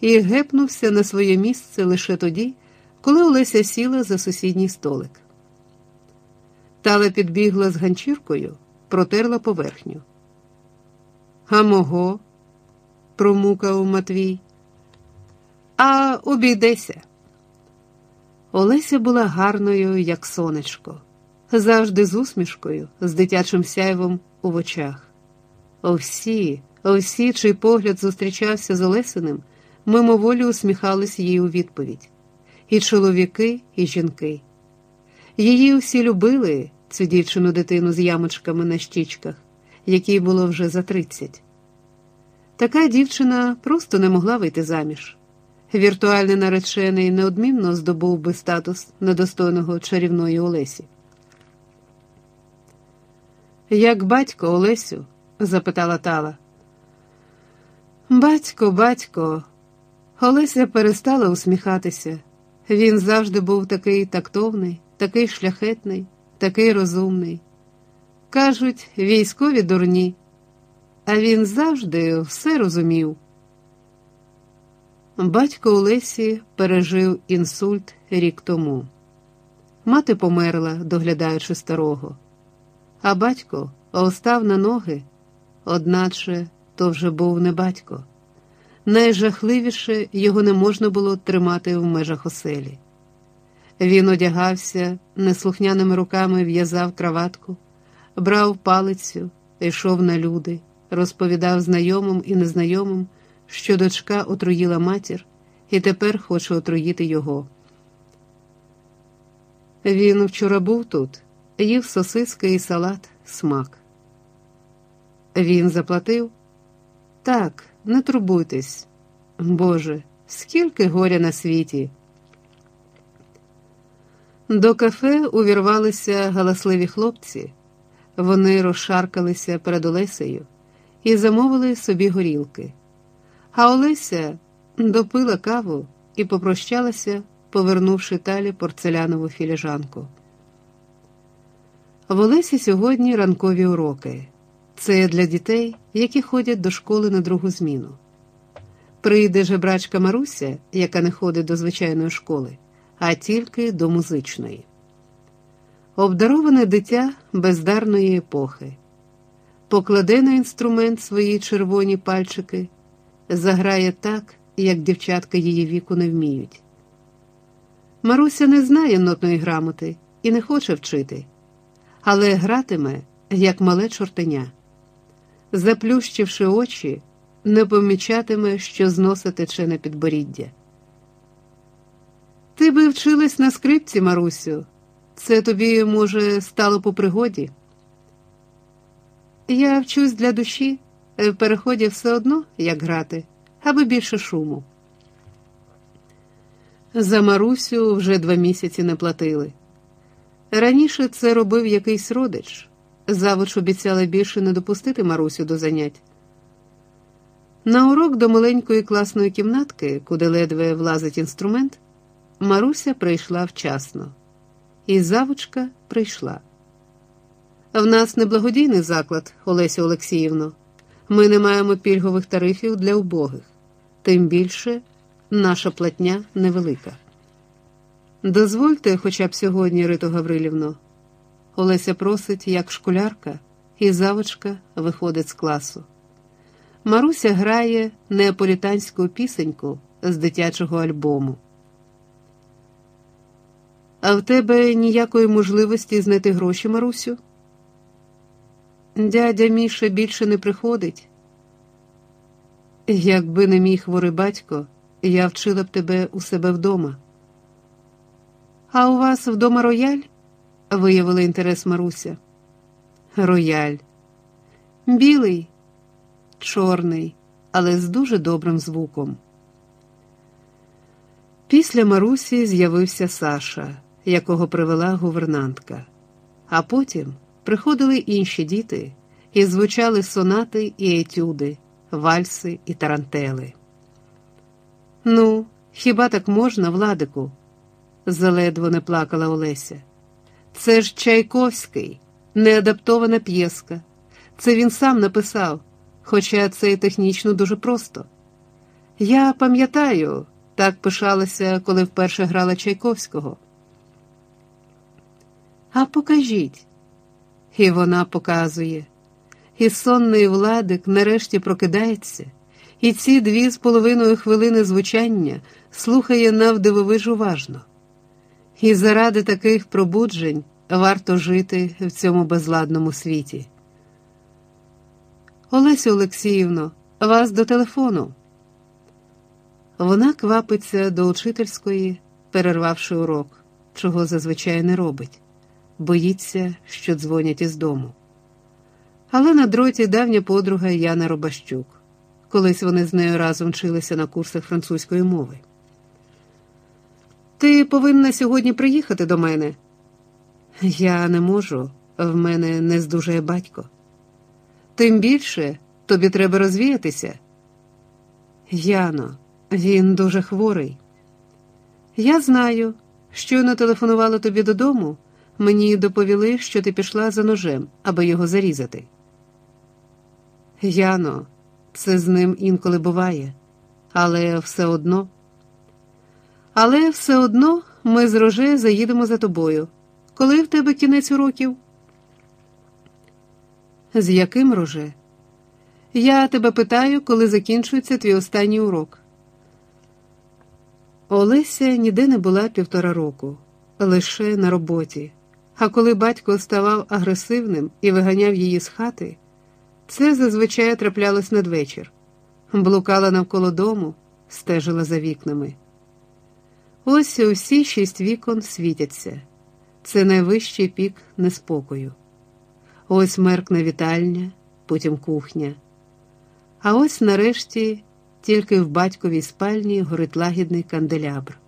і гепнувся на своє місце лише тоді, коли Олеся сіла за сусідній столик. Тала підбігла з ганчіркою, протерла поверхню. А мого, промукав Матвій. А обійдеся. Олеся була гарною, як сонечко, завжди з усмішкою, з дитячим сяйвом у очах. Овсі, овсі, чий погляд зустрічався з Олесиним, мимоволі усміхались їй у відповідь і чоловіки, і жінки. Її усі любили, цю дівчину дитину з ямочками на щічках, якій було вже за тридцять. Така дівчина просто не могла вийти заміж. Віртуальний наречений неодмінно здобув би статус недостойного чарівної Олесі. Як батько Олесю? запитала Тала. Батько, батько. Олеся перестала усміхатися. Він завжди був такий тактовний, такий шляхетний, такий розумний. Кажуть, військові дурні, а він завжди все розумів. Батько Олесі пережив інсульт рік тому. Мати померла, доглядаючи старого, а батько остав на ноги, одначе то вже був не батько. Найжахливіше його не можна було тримати в межах оселі. Він одягався, неслухняними руками в'язав краватку, брав палицю, йшов на люди, розповідав знайомим і незнайомим, що дочка отруїла матір і тепер хоче отруїти його. Він вчора був тут, їв сосиски і салат, смак. Він заплатив? Так, не турбуйтесь. Боже, скільки горя на світі. До кафе увірвалися галасливі хлопці, вони розшаркалися перед Олесею і замовили собі горілки. А Олеся допила каву і попрощалася, повернувши талі порцелянову філіжанку. В Олесі сьогодні ранкові уроки. Це для дітей, які ходять до школи на другу зміну. Прийде жебрачка Маруся, яка не ходить до звичайної школи, а тільки до музичної. Обдароване дитя бездарної епохи, покладе на інструмент свої червоні пальчики, заграє так, як дівчатка її віку не вміють. Маруся не знає нотної грамоти і не хоче вчити, але гратиме, як мале чортеня. Заплющивши очі, не помічатиме, що з носа тече на підборіддя. Ти би вчилась на скрипці, Марусю, це тобі, може, стало по пригоді. Я вчусь для душі, в переході все одно, як грати, аби більше шуму. За Марусю вже два місяці не платили. Раніше це робив якийсь родич. Завуч обіцяла більше не допустити Марусю до занять. На урок до маленької класної кімнатки, куди ледве влазить інструмент, Маруся прийшла вчасно, і завучка прийшла. В нас не благодійний заклад, Олесю Олексіївно. Ми не маємо пільгових тарифів для убогих, тим більше наша платня невелика. Дозвольте, хоча б сьогодні, Рито Гаврилівно. Олеся просить, як школярка, і завочка виходить з класу. Маруся грає неаполітанську пісеньку з дитячого альбому. А в тебе ніякої можливості знайти гроші, Марусю? Дядя Міша більше не приходить. Якби не мій хворий батько, я вчила б тебе у себе вдома. А у вас вдома рояль? Виявила інтерес Маруся. Рояль. Білий, чорний, але з дуже добрим звуком. Після Марусі з'явився Саша, якого привела гувернантка, а потім приходили інші діти і звучали сонати і етюди, вальси і тарантели. Ну, хіба так можна, Владику? заледво не плакала Олеся. Це ж Чайковський, неадаптована п'єска. Це він сам написав, хоча це і технічно дуже просто. Я пам'ятаю, так пишалася, коли вперше грала Чайковського. А покажіть. І вона показує. І сонний владик нарешті прокидається, і ці дві з половиною хвилини звучання слухає навдивовиж уважно. І заради таких пробуджень варто жити в цьому безладному світі. Олесю Олексіївно, вас до телефону. Вона квапиться до учительської, перервавши урок, чого зазвичай не робить, боїться, що дзвонять із дому. Але на дроті давня подруга Яна Робащук. Колись вони з нею разом вчилися на курсах французької мови. Ти повинна сьогодні приїхати до мене. Я не можу, в мене не здужає батько. Тим більше тобі треба розвіятися. Яно, він дуже хворий. Я знаю, щойно телефонувала тобі додому, мені доповіли, що ти пішла за ножем, аби його зарізати. Яно, це з ним інколи буває, але все одно. Але все одно ми з Роже заїдемо за тобою. Коли в тебе кінець уроків? З яким роже? Я тебе питаю, коли закінчується твій останній урок. Олеся ніде не була півтора року, лише на роботі. А коли батько ставав агресивним і виганяв її з хати, це зазвичай траплялось надвечір, блукала навколо дому, стежила за вікнами. Ось усі шість вікон світяться. Це найвищий пік неспокою. Ось меркне вітальня, потім кухня. А ось нарешті тільки в батьковій спальні горить лагідний канделябр.